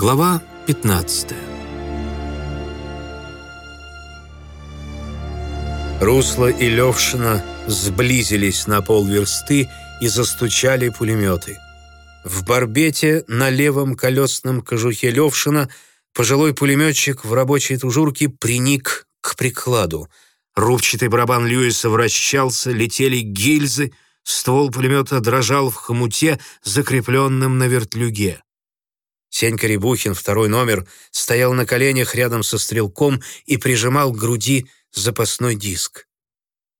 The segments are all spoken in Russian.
Глава 15 Русло и Левшина сблизились на полверсты и застучали пулеметы. В барбете на левом колесном кожухе Левшина пожилой пулеметчик в рабочей тужурке приник к прикладу. Рубчатый барабан Льюиса вращался, летели гильзы, ствол пулемета дрожал в хомуте, закрепленном на вертлюге. Сенька Рябухин, второй номер, стоял на коленях рядом со стрелком и прижимал к груди запасной диск.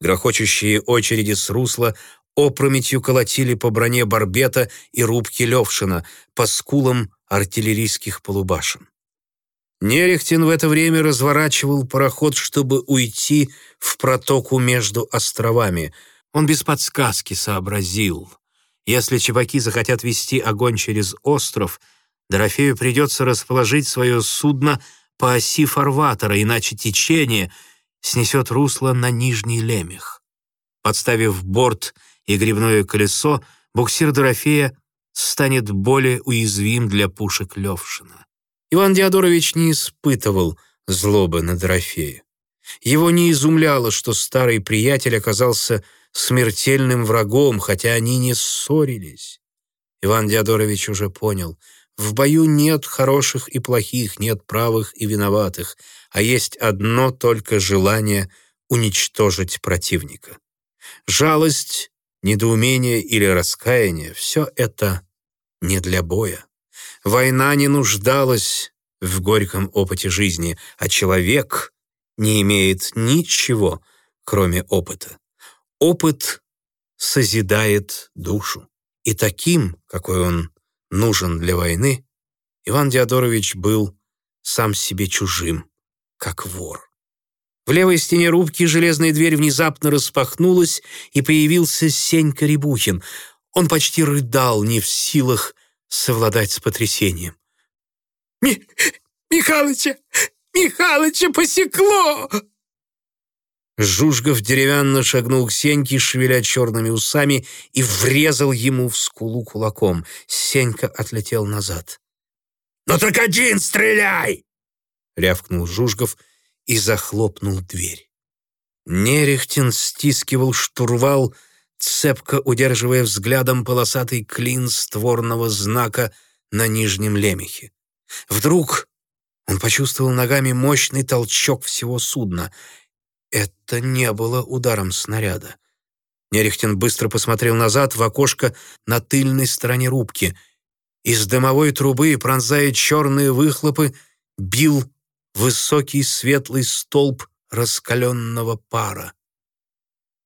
Грохочущие очереди с русла опрометью колотили по броне Барбета и рубки Левшина, по скулам артиллерийских полубашен. Нерехтин в это время разворачивал пароход, чтобы уйти в протоку между островами. Он без подсказки сообразил. Если чебаки захотят вести огонь через остров — Дорофею придется расположить свое судно по оси фарватера, иначе течение снесет русло на Нижний Лемех. Подставив борт и грибное колесо, буксир Дорофея станет более уязвим для пушек Левшина. Иван Диадорович не испытывал злобы на Дорофея. Его не изумляло, что старый приятель оказался смертельным врагом, хотя они не ссорились. Иван Диадорович уже понял — в бою нет хороших и плохих, нет правых и виноватых, а есть одно только желание уничтожить противника. Жалость, недоумение или раскаяние — все это не для боя. Война не нуждалась в горьком опыте жизни, а человек не имеет ничего, кроме опыта. Опыт созидает душу. И таким, какой он нужен для войны, Иван Диадорович был сам себе чужим, как вор. В левой стене рубки железная дверь внезапно распахнулась, и появился Сенька Рябухин. Он почти рыдал, не в силах совладать с потрясением. «Ми... Михалыча! Михалыча посекло!» Жужгов деревянно шагнул к Сеньке, шевеля черными усами, и врезал ему в скулу кулаком. Сенька отлетел назад. «Ну так один стреляй!» — рявкнул Жужгов и захлопнул дверь. Нерехтин стискивал штурвал, цепко удерживая взглядом полосатый клин створного знака на нижнем лемехе. Вдруг он почувствовал ногами мощный толчок всего судна — это не было ударом снаряда. Нерехтин быстро посмотрел назад в окошко на тыльной стороне рубки. Из дымовой трубы, пронзая черные выхлопы, бил высокий светлый столб раскаленного пара.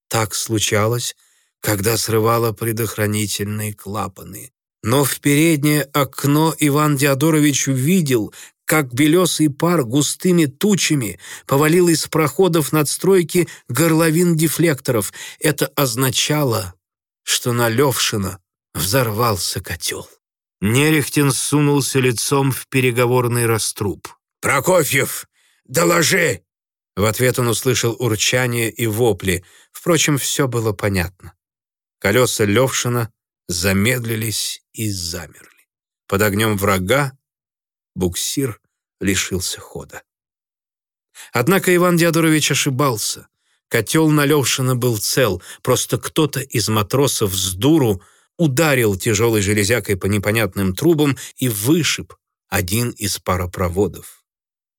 Так случалось, когда срывало предохранительные клапаны. Но в переднее окно Иван Диадорович увидел, как белесый пар густыми тучами повалил из проходов надстройки горловин дефлекторов. Это означало, что на Левшина взорвался котел. Нерехтин сунулся лицом в переговорный раструб. «Прокофьев, доложи!» В ответ он услышал урчание и вопли. Впрочем, все было понятно. Колеса Левшина замедлились и замерли. Под огнем врага буксир лишился хода. Однако Иван Диадорович ошибался. Котел на был цел, просто кто-то из матросов с дуру ударил тяжелой железякой по непонятным трубам и вышиб один из паропроводов.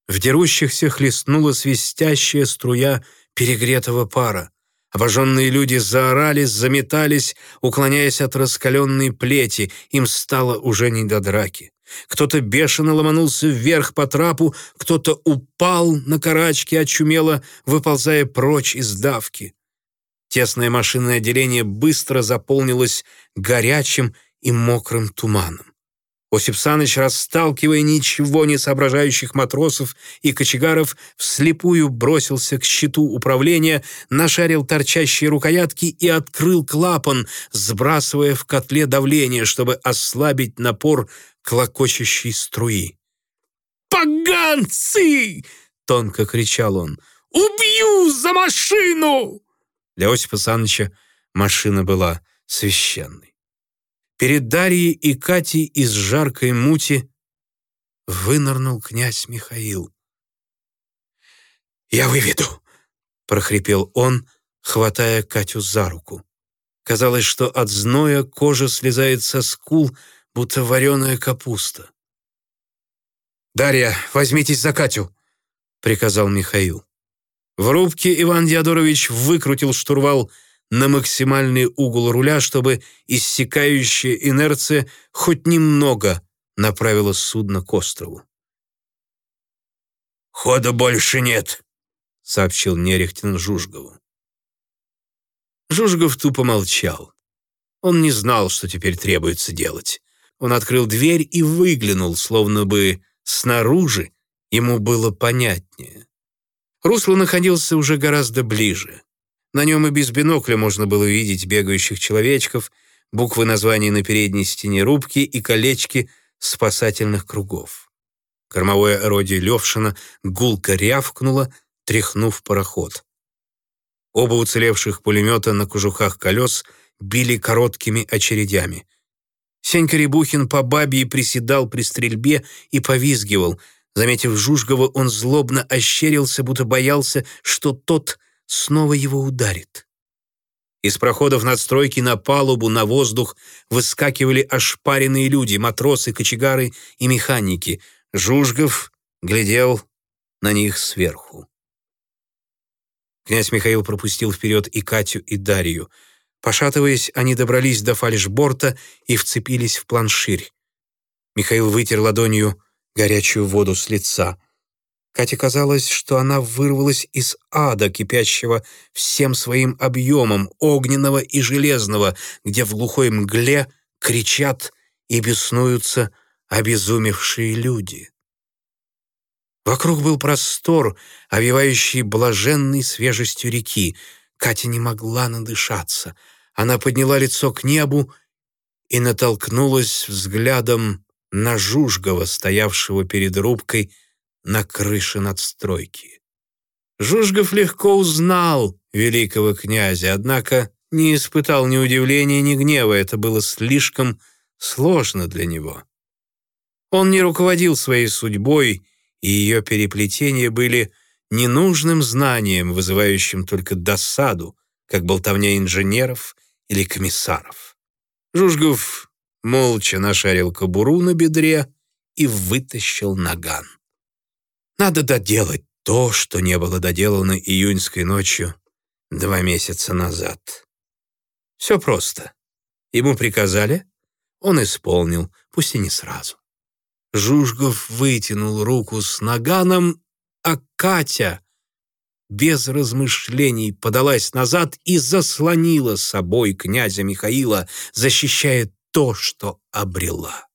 В дерущихся хлестнула свистящая струя перегретого пара. Обожженные люди заорали, заметались, уклоняясь от раскаленной плети. Им стало уже не до драки. Кто-то бешено ломанулся вверх по трапу, кто-то упал на карачки, очумело, выползая прочь из давки. Тесное машинное отделение быстро заполнилось горячим и мокрым туманом. Осип Саныч, расталкивая ничего не соображающих матросов и кочегаров, вслепую бросился к щиту управления, нашарил торчащие рукоятки и открыл клапан, сбрасывая в котле давление, чтобы ослабить напор клокочущей струи. «Поганцы!» — тонко кричал он. «Убью за машину!» Для Осипа Саныча машина была священной. Перед Дарьей и Катей из жаркой мути вынырнул князь Михаил. «Я выведу!» — прохрипел он, хватая Катю за руку. Казалось, что от зноя кожа слезает со скул, будто вареная капуста. «Дарья, возьмитесь за Катю!» — приказал Михаил. В рубке Иван Диадорович выкрутил штурвал на максимальный угол руля, чтобы иссякающая инерция хоть немного направила судно к острову. «Хода больше нет», — сообщил Нерехтин Жужгову. Жужгов тупо молчал. Он не знал, что теперь требуется делать. Он открыл дверь и выглянул, словно бы снаружи ему было понятнее. Русло находился уже гораздо ближе. На нем и без бинокля можно было видеть бегающих человечков, буквы названий на передней стене рубки и колечки спасательных кругов. Кормовое орудие Левшина гулко рявкнуло, тряхнув пароход. Оба уцелевших пулемета на кожухах колес били короткими очередями. Сенька Рябухин по бабье приседал при стрельбе и повизгивал. Заметив Жужгова, он злобно ощерился, будто боялся, что тот снова его ударит. Из проходов надстройки на палубу, на воздух выскакивали ошпаренные люди, матросы, кочегары и механики. Жужгов глядел на них сверху. Князь Михаил пропустил вперед и Катю, и Дарью. Пошатываясь, они добрались до фальшборта и вцепились в планширь. Михаил вытер ладонью горячую воду с лица. Кате казалось, что она вырвалась из ада, кипящего всем своим объемом, огненного и железного, где в глухой мгле кричат и беснуются обезумевшие люди. Вокруг был простор, овивающий блаженной свежестью реки. Катя не могла надышаться. Она подняла лицо к небу и натолкнулась взглядом на Жужгова, стоявшего перед рубкой на крыше надстройки. Жужгов легко узнал великого князя, однако не испытал ни удивления, ни гнева. Это было слишком сложно для него. Он не руководил своей судьбой, и ее переплетения были ненужным знанием, вызывающим только досаду, как болтовня инженеров или комиссаров. Жужгов молча нашарил кобуру на бедре и вытащил наган. Надо доделать то, что не было доделано июньской ночью два месяца назад. Все просто. Ему приказали, он исполнил, пусть и не сразу. Жужгов вытянул руку с наганом, а Катя без размышлений подалась назад и заслонила собой князя Михаила, защищая то, что обрела.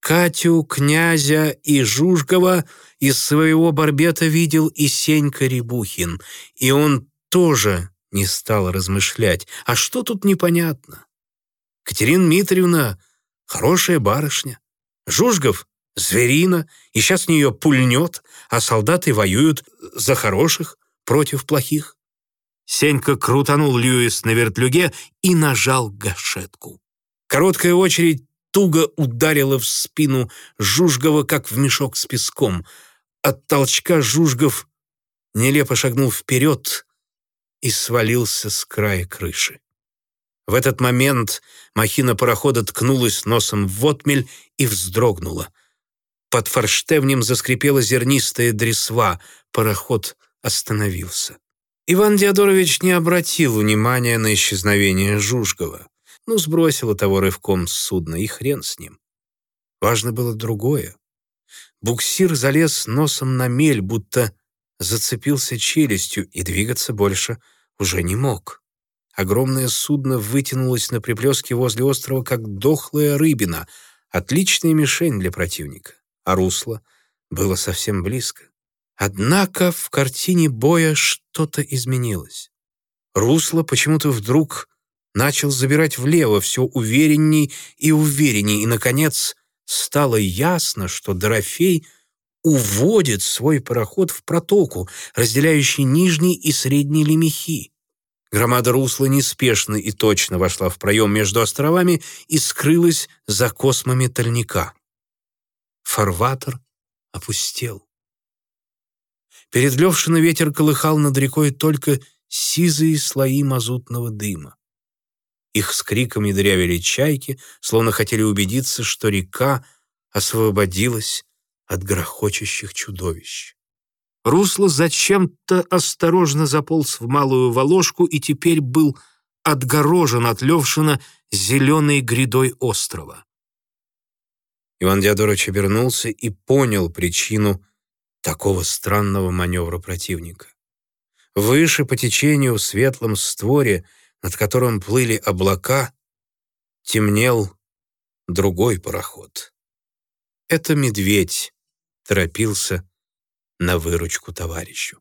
Катю, князя и Жужгова из своего барбета видел и Сенька Рябухин, и он тоже не стал размышлять. А что тут непонятно? Катерина Дмитриевна — хорошая барышня. Жужгов зверина, и сейчас в нее пульнет, а солдаты воюют за хороших против плохих. Сенька крутанул Льюис на вертлюге и нажал гашетку. Короткая очередь туго ударила в спину Жужгова, как в мешок с песком. От толчка Жужгов нелепо шагнул вперед и свалился с края крыши. В этот момент махина парохода ткнулась носом в отмель и вздрогнула. Под форштевнем заскрипела зернистая дресва. Пароход остановился. Иван Диадорович не обратил внимания на исчезновение Жужгова. Ну, сбросило того рывком с судна, и хрен с ним. Важно было другое. Буксир залез носом на мель, будто зацепился челюстью и двигаться больше уже не мог. Огромное судно вытянулось на приплеске возле острова, как дохлая рыбина, отличная мишень для противника а русло было совсем близко. Однако в картине боя что-то изменилось. Русло почему-то вдруг начал забирать влево все уверенней и уверенней, и, наконец, стало ясно, что Дорофей уводит свой пароход в протоку, разделяющий нижний и средний лемехи. Громада русла неспешно и точно вошла в проем между островами и скрылась за космами тальника. фарватер опустел. Перед Левшина ветер колыхал над рекой только сизые слои мазутного дыма. Их с криками дырявили чайки, словно хотели убедиться, что река освободилась от грохочущих чудовищ. Русло зачем-то осторожно заполз в малую волошку и теперь был отгорожен от Левшина зеленой грядой острова. Иван Диадорович обернулся и понял причину такого странного маневра противника. Выше по течению в светлом створе, над которым плыли облака, темнел другой пароход. Это медведь торопился на выручку товарищу.